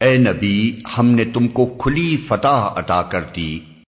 اے نبی ہم نے تم کو کھلی فتح عطا کر دی۔